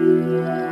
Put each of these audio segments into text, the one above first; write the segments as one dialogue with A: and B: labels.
A: Música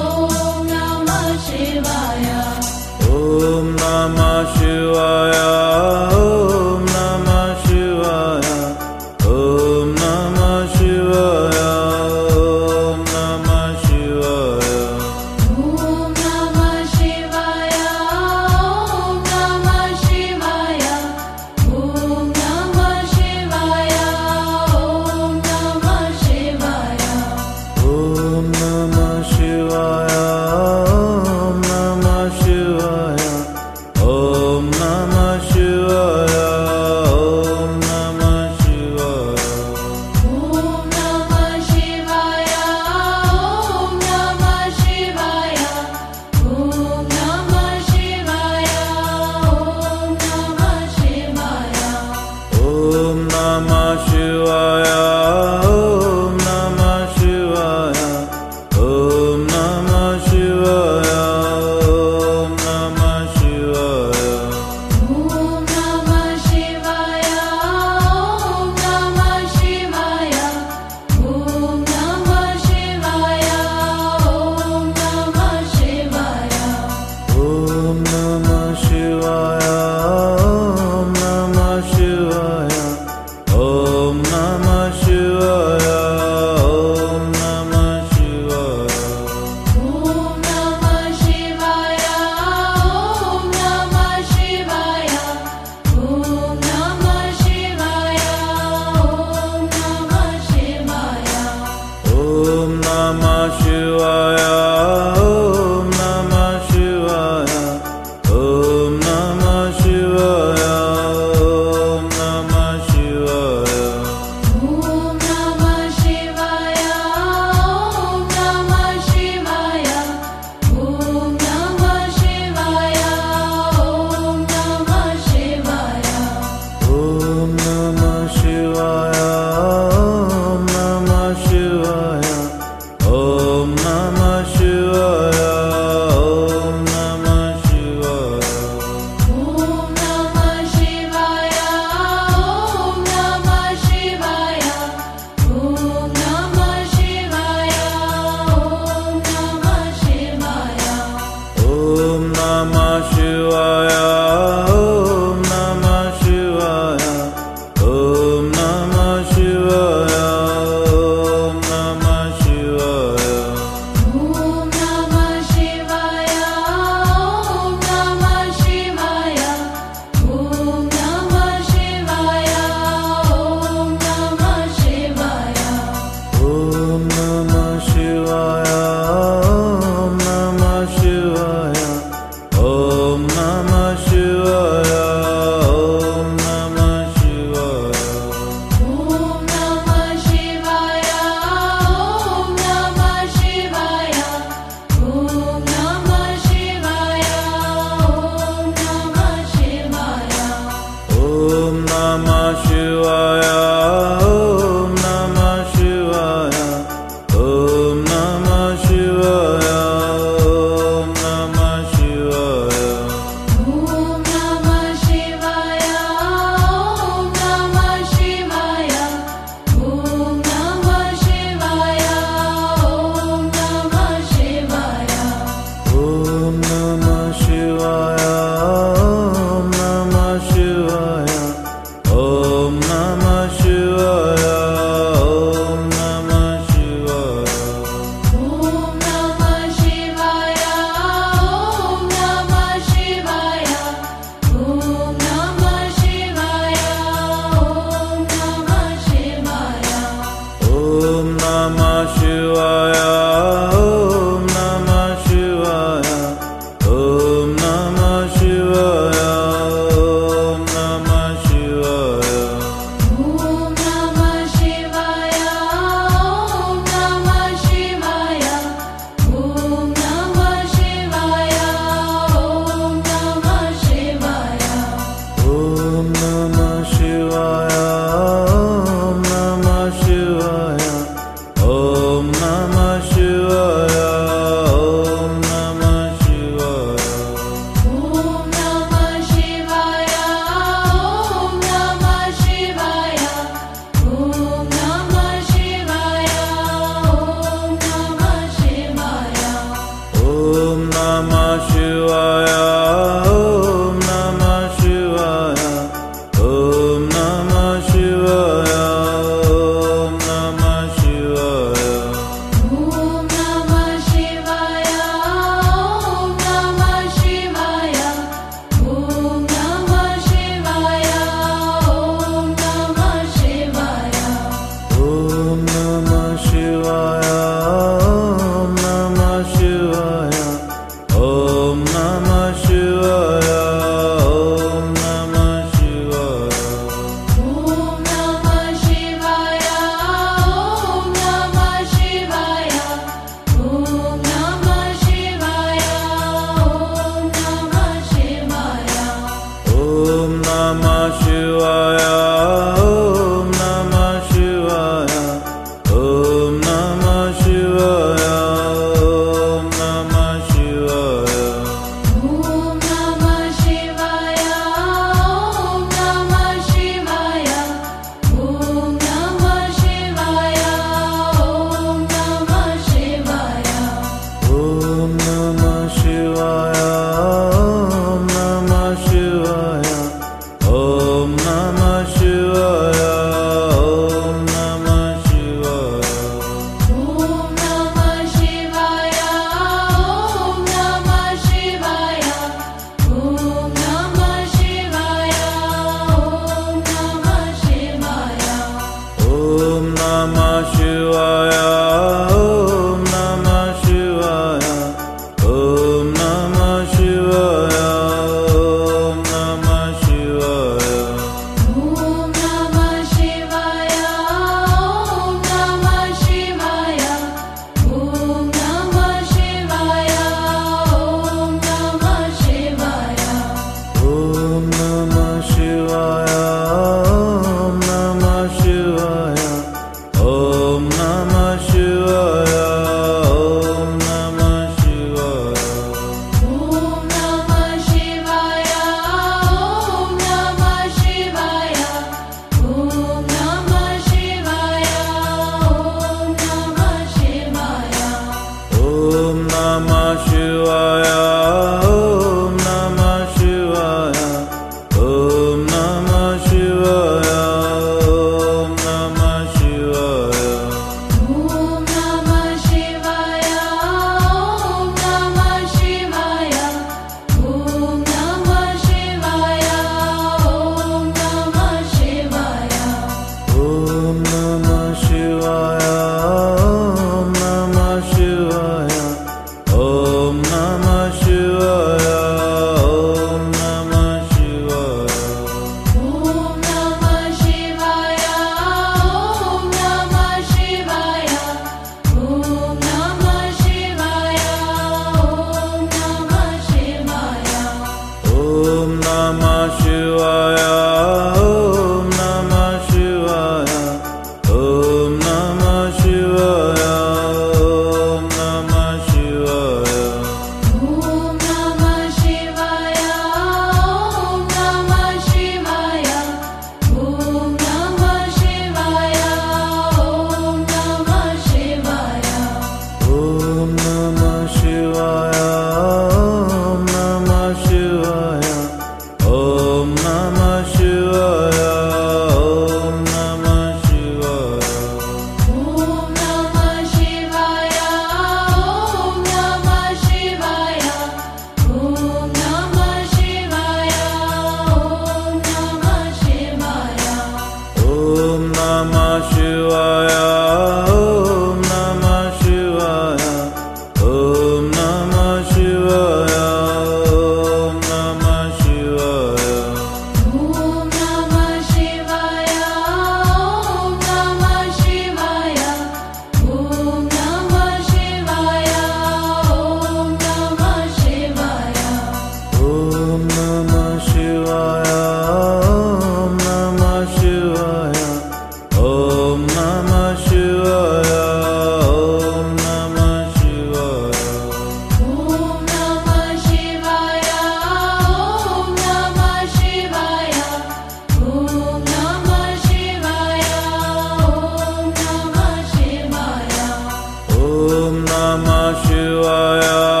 A: You are.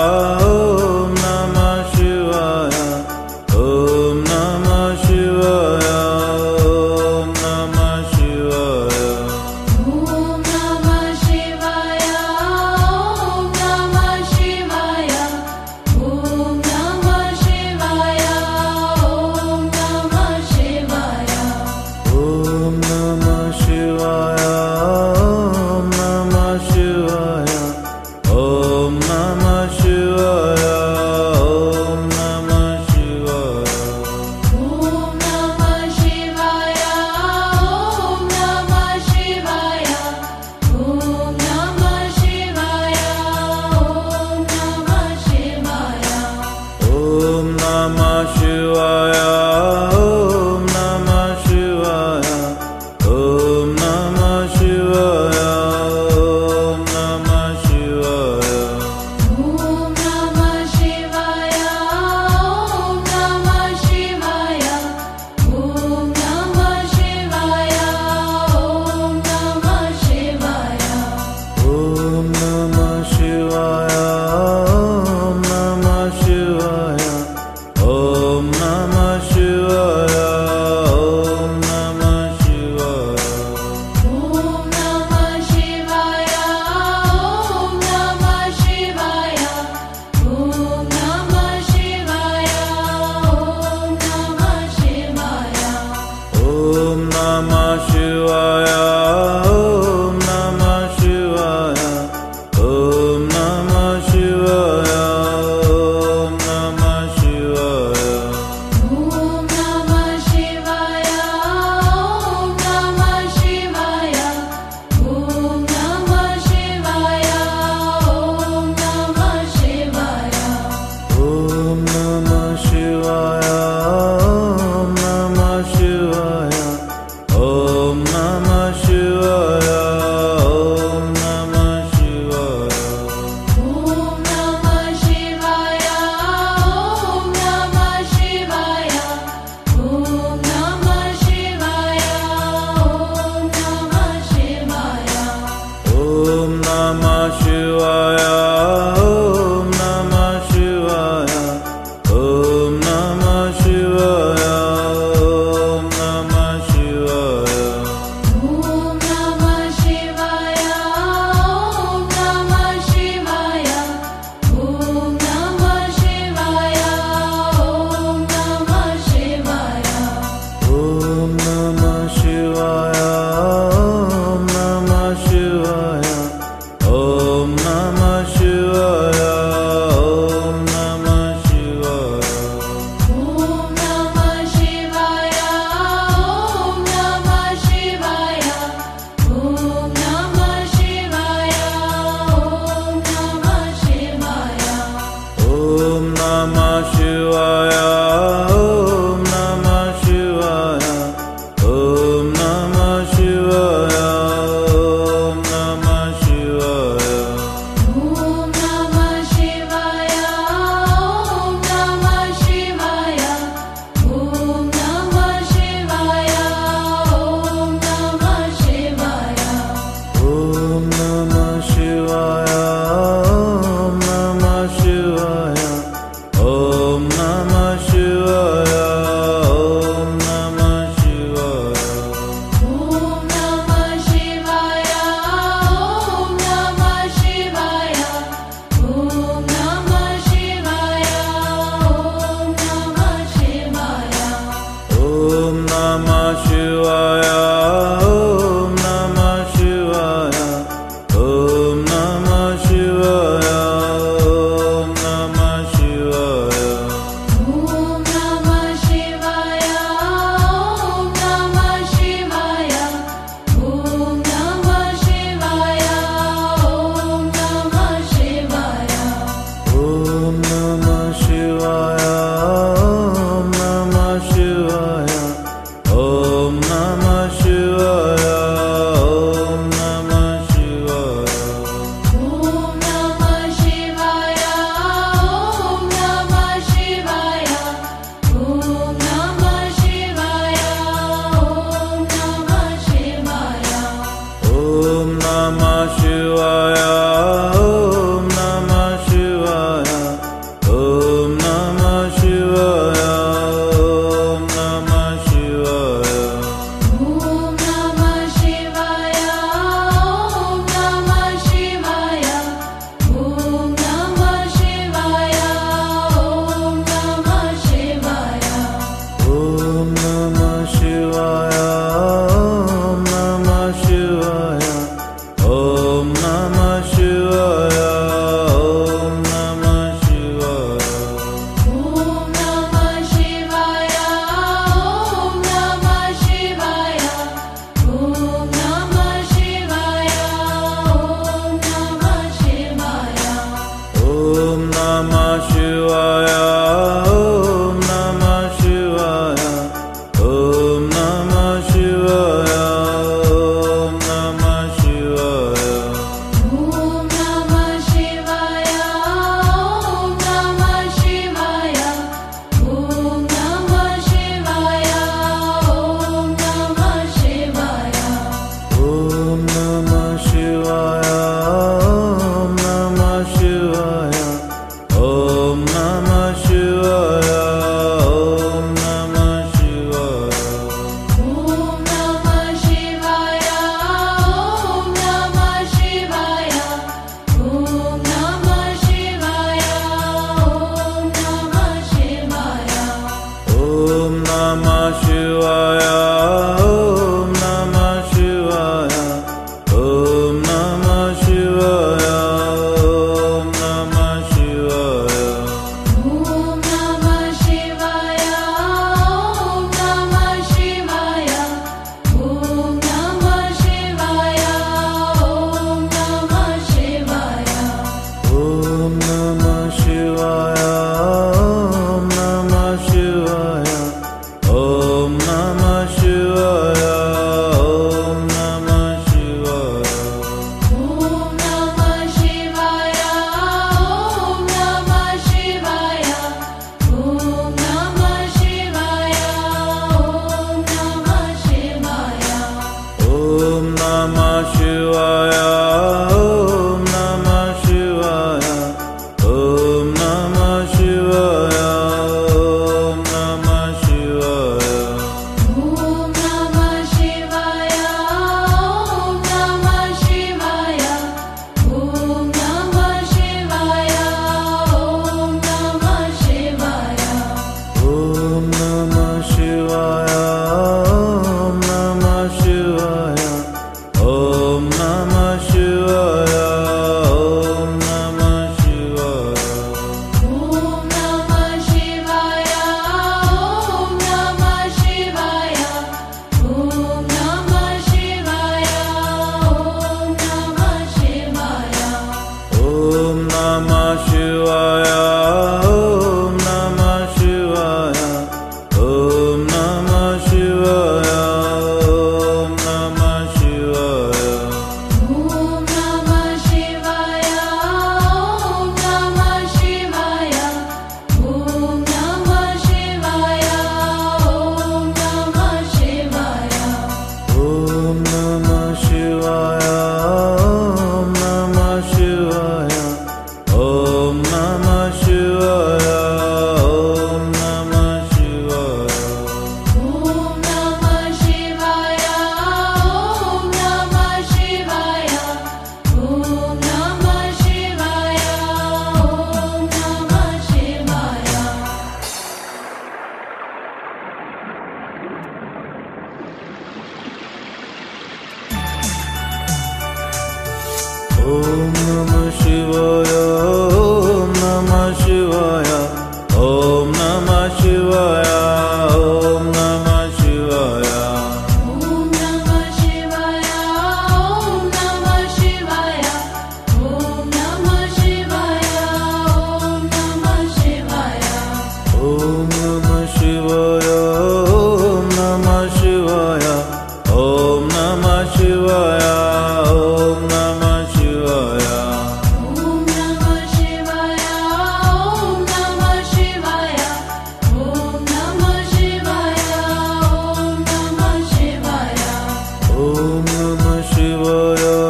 A: 是我有。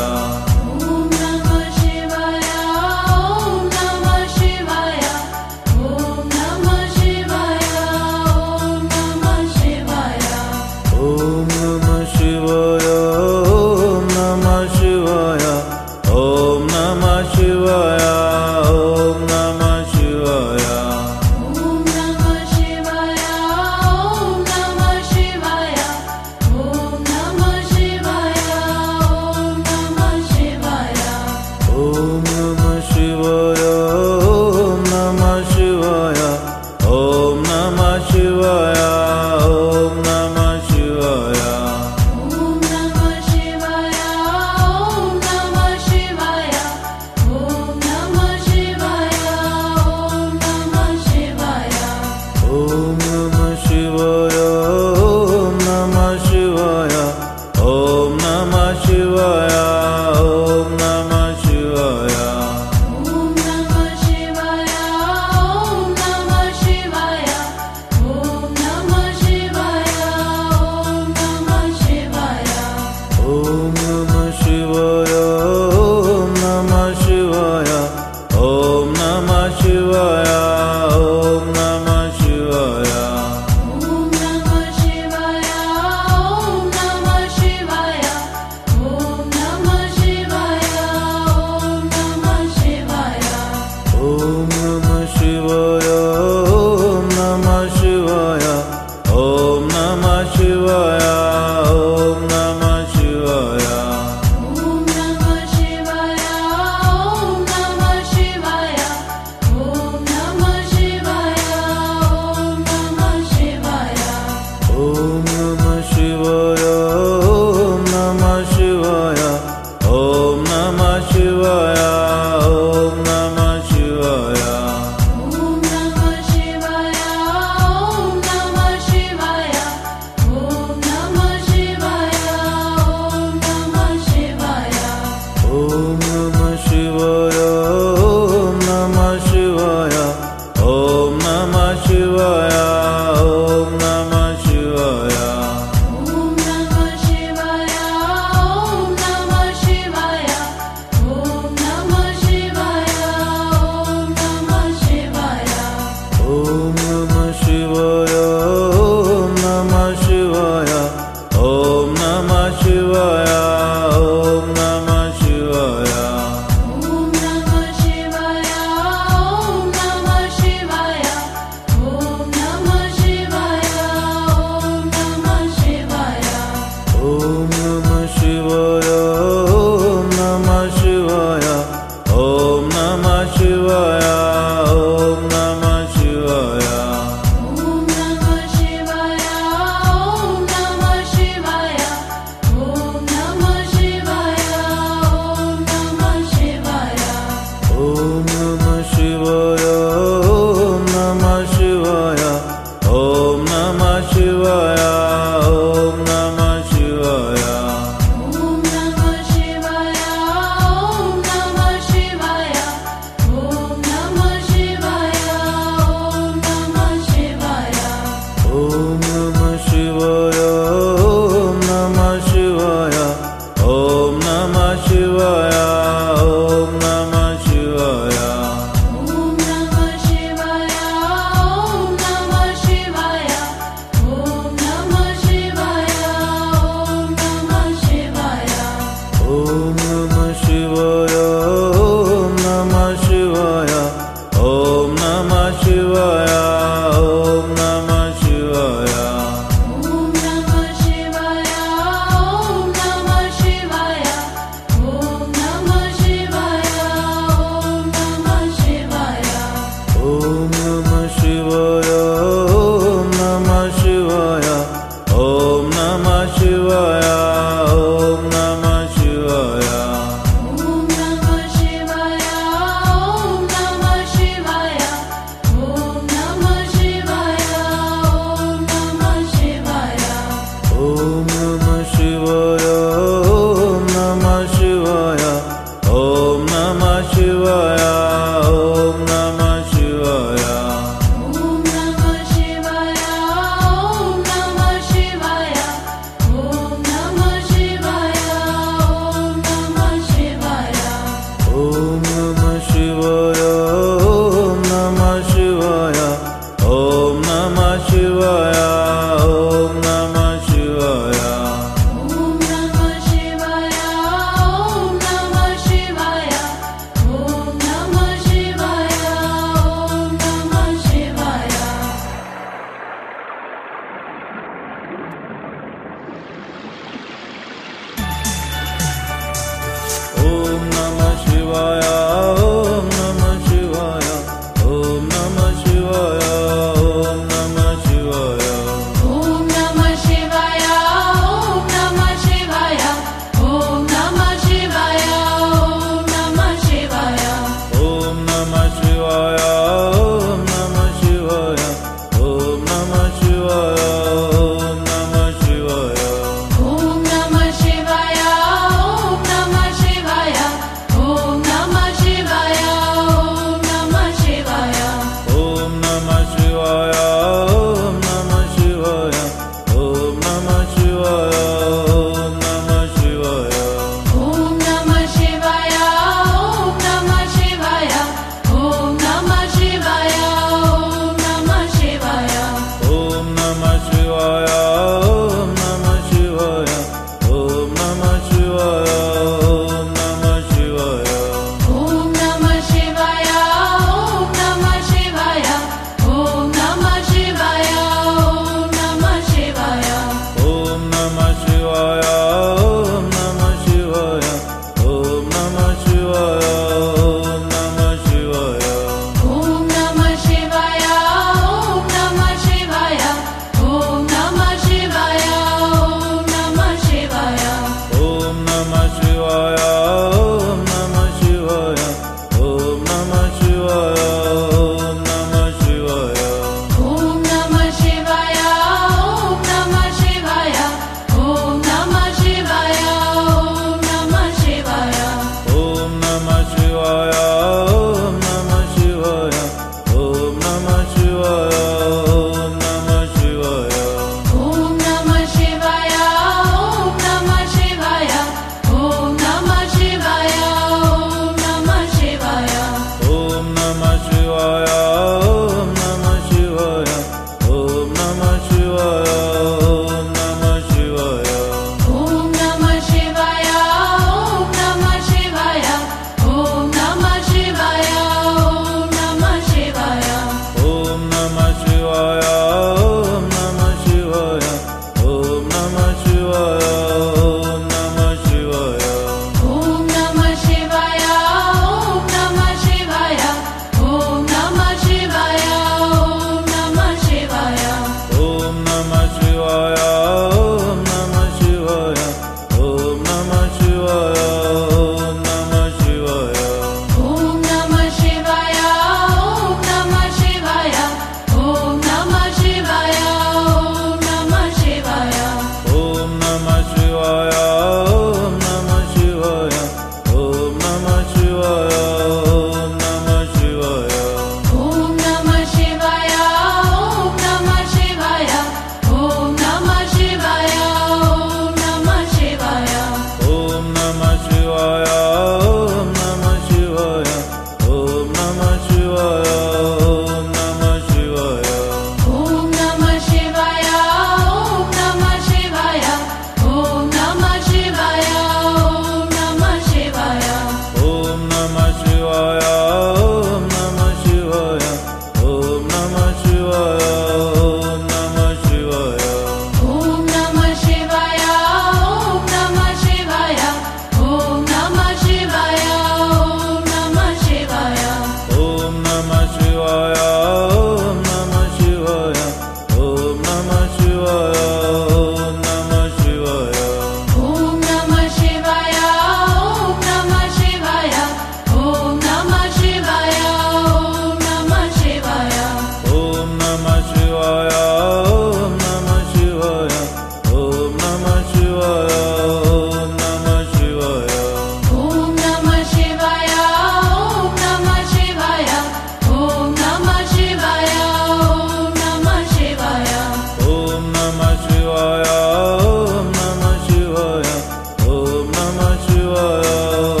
A: Oh.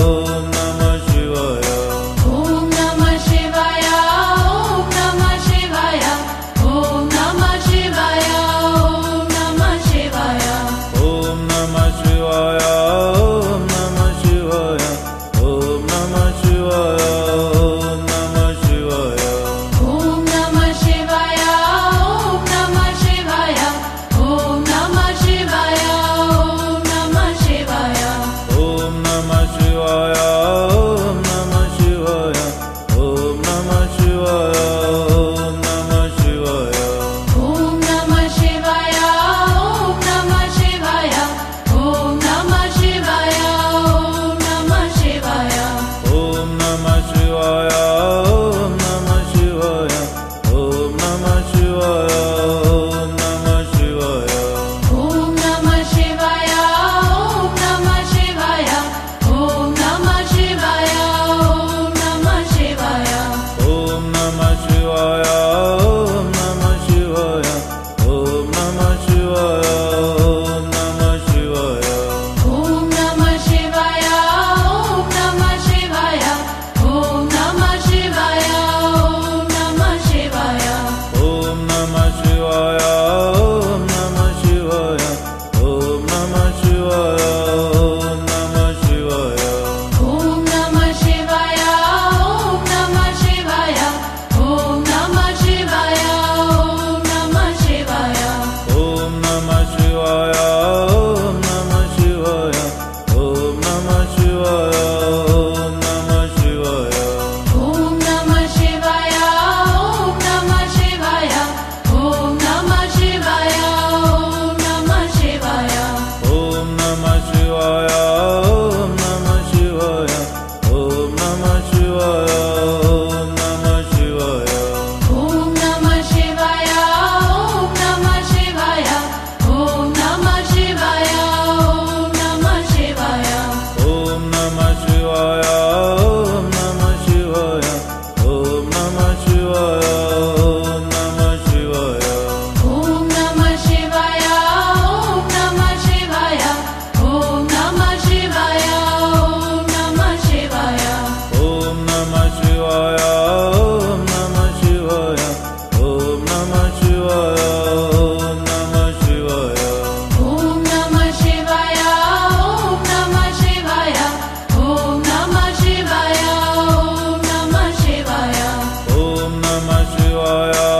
A: Czy a